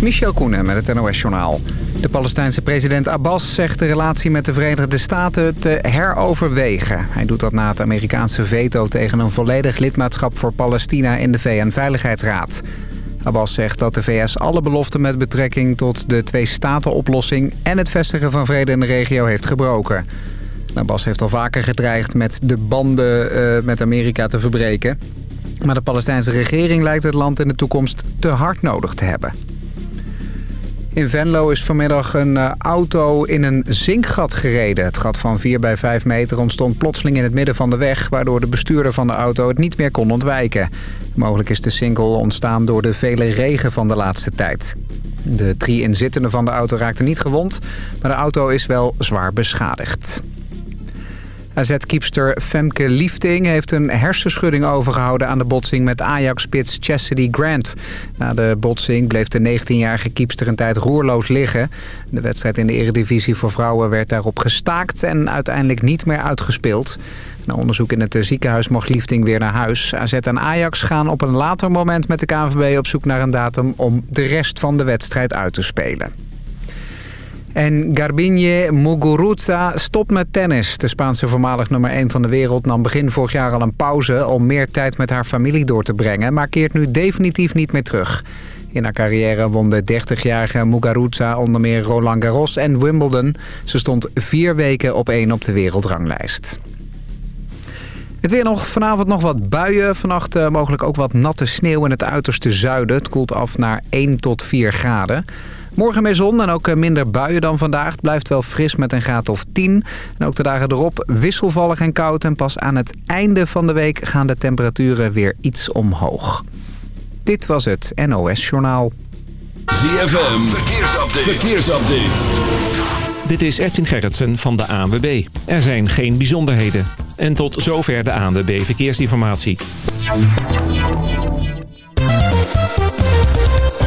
Michel Koenen met het NOS-journaal. De Palestijnse president Abbas zegt de relatie met de Verenigde Staten te heroverwegen. Hij doet dat na het Amerikaanse veto tegen een volledig lidmaatschap voor Palestina in de VN-veiligheidsraad. Abbas zegt dat de VS alle beloften met betrekking tot de twee-staten-oplossing... en het vestigen van vrede in de regio heeft gebroken. Abbas heeft al vaker gedreigd met de banden uh, met Amerika te verbreken. Maar de Palestijnse regering lijkt het land in de toekomst te hard nodig te hebben. In Venlo is vanmiddag een eh, auto in een zinkgat gereden. Het gat van 4 bij 5 meter ontstond plotseling in het midden van de weg... waardoor de bestuurder van de auto het niet meer kon ontwijken. Mogelijk is de sinkel ontstaan door de vele regen van de laatste tijd. De drie inzittenden van de auto raakten niet gewond... maar de auto is wel zwaar beschadigd. AZ-kiepster Femke Liefting heeft een hersenschudding overgehouden aan de botsing met Ajax-spits Chastity Grant. Na de botsing bleef de 19-jarige kiepster een tijd roerloos liggen. De wedstrijd in de eredivisie voor vrouwen werd daarop gestaakt en uiteindelijk niet meer uitgespeeld. Na onderzoek in het ziekenhuis mocht Liefting weer naar huis. AZ en Ajax gaan op een later moment met de KNVB op zoek naar een datum om de rest van de wedstrijd uit te spelen. En Garbine Muguruza stopt met tennis. De Spaanse voormalig nummer 1 van de wereld nam begin vorig jaar al een pauze... om meer tijd met haar familie door te brengen... maar keert nu definitief niet meer terug. In haar carrière won de 30-jarige Muguruza onder meer Roland Garros en Wimbledon. Ze stond vier weken op één op de wereldranglijst. Het weer nog vanavond nog wat buien. Vannacht uh, mogelijk ook wat natte sneeuw in het uiterste zuiden. Het koelt af naar 1 tot 4 graden. Morgen meer zon en ook eh, minder buien dan vandaag. Het blijft wel fris met een graad of 10. En ook de dagen erop wisselvallig en koud. En pas aan het einde van de week gaan de temperaturen weer iets omhoog. Dit was het NOS Journaal. ZFM, verkeersupdate. verkeersupdate. Dit is Edwin Gerritsen van de ANWB. Er zijn geen bijzonderheden. En tot zover de ANWB Verkeersinformatie.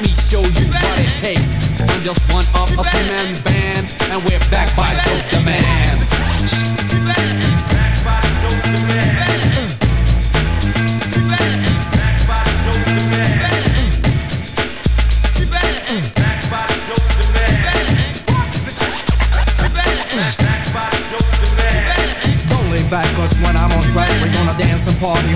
me show you what it takes. I'm just one of a three-man band, and we're back by Dope Demand. Back by Dope Demand. dance and party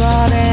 got it.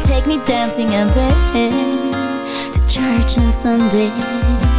to take me dancing and then to church on Sunday.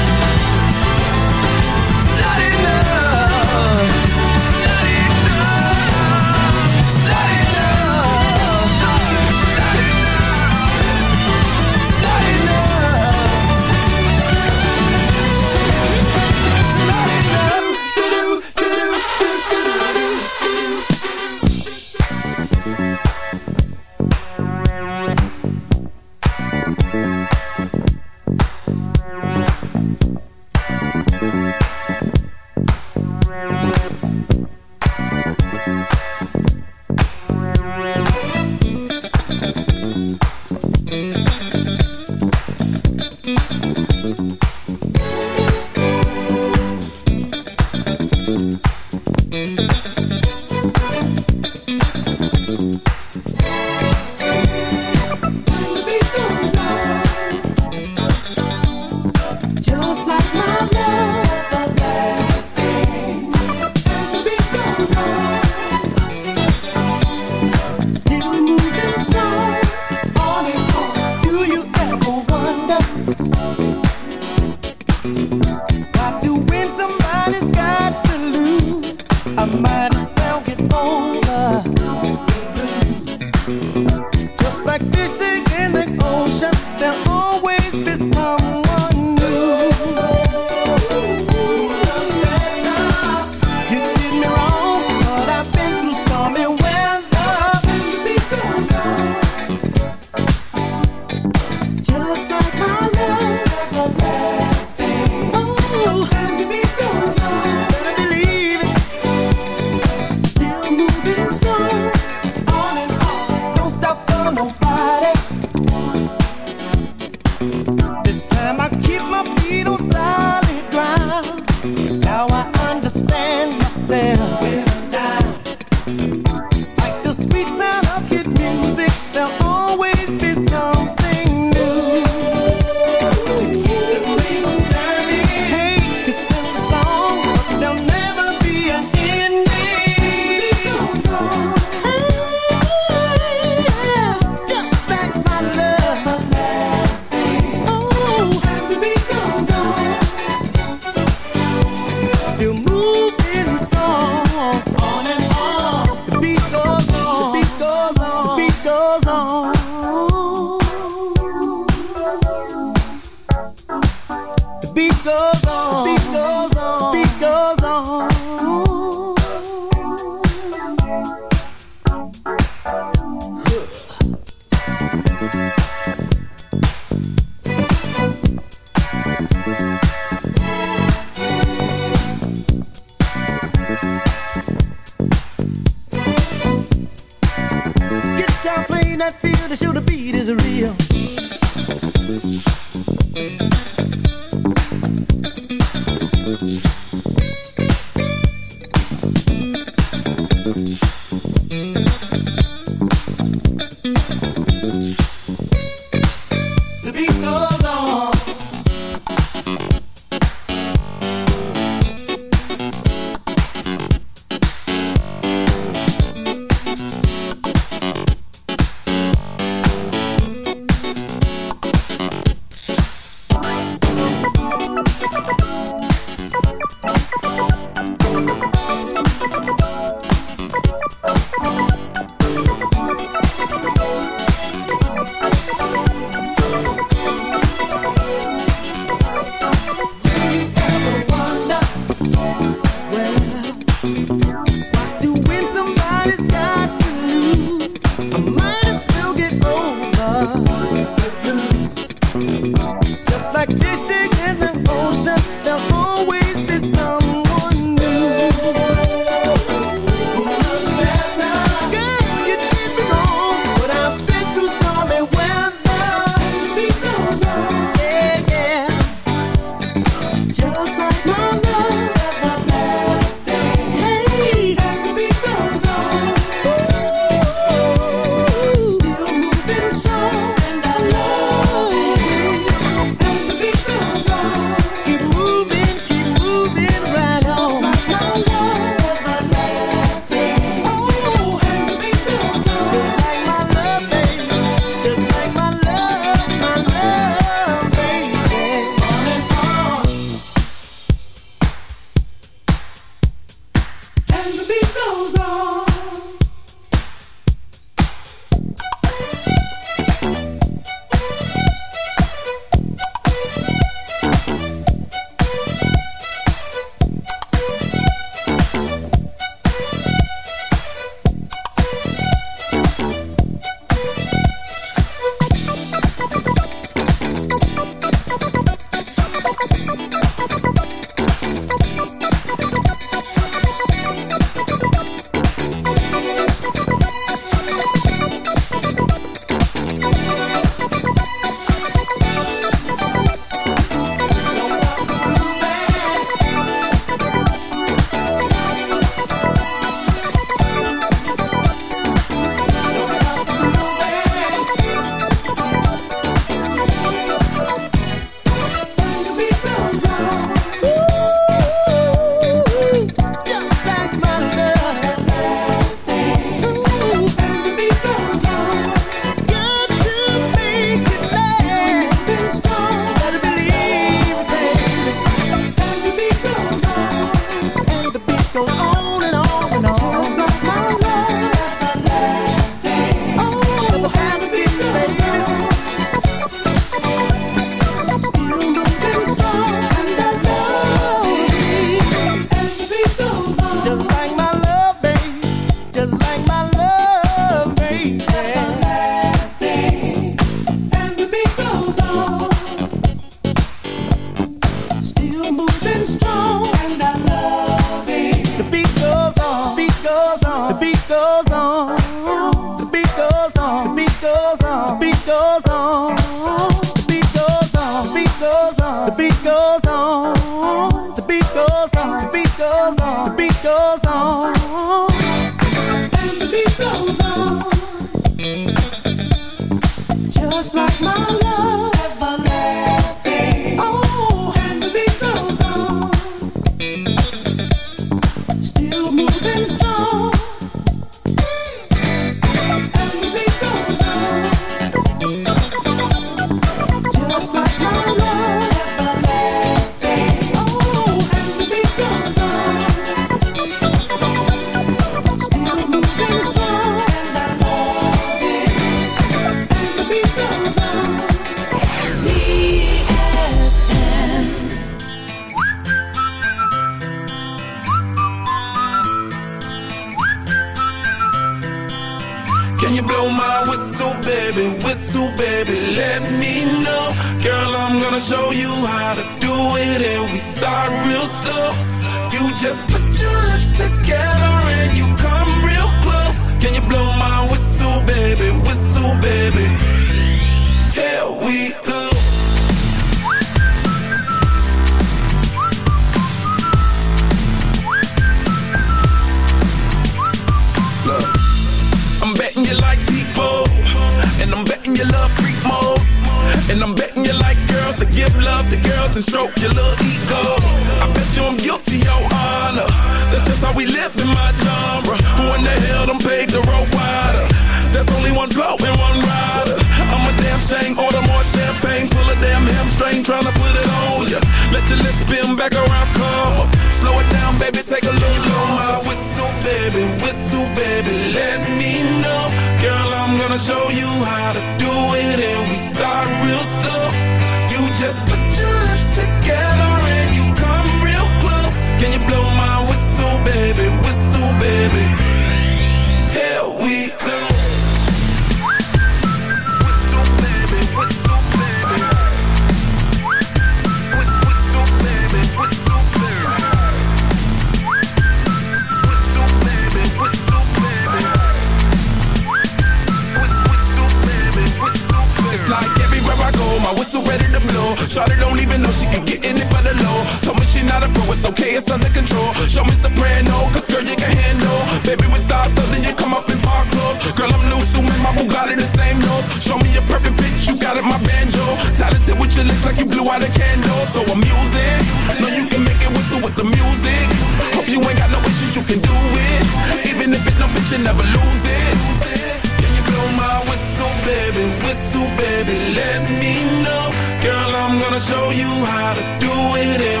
show you how to do it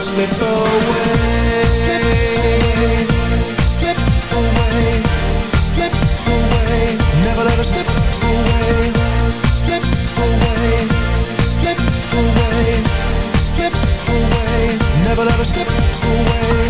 slip away. Slip away. Slip away. Slip away. Never let it slip away. Slip away. Slip away. Slip away. Never let it slip away.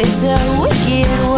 It's a wicked, world.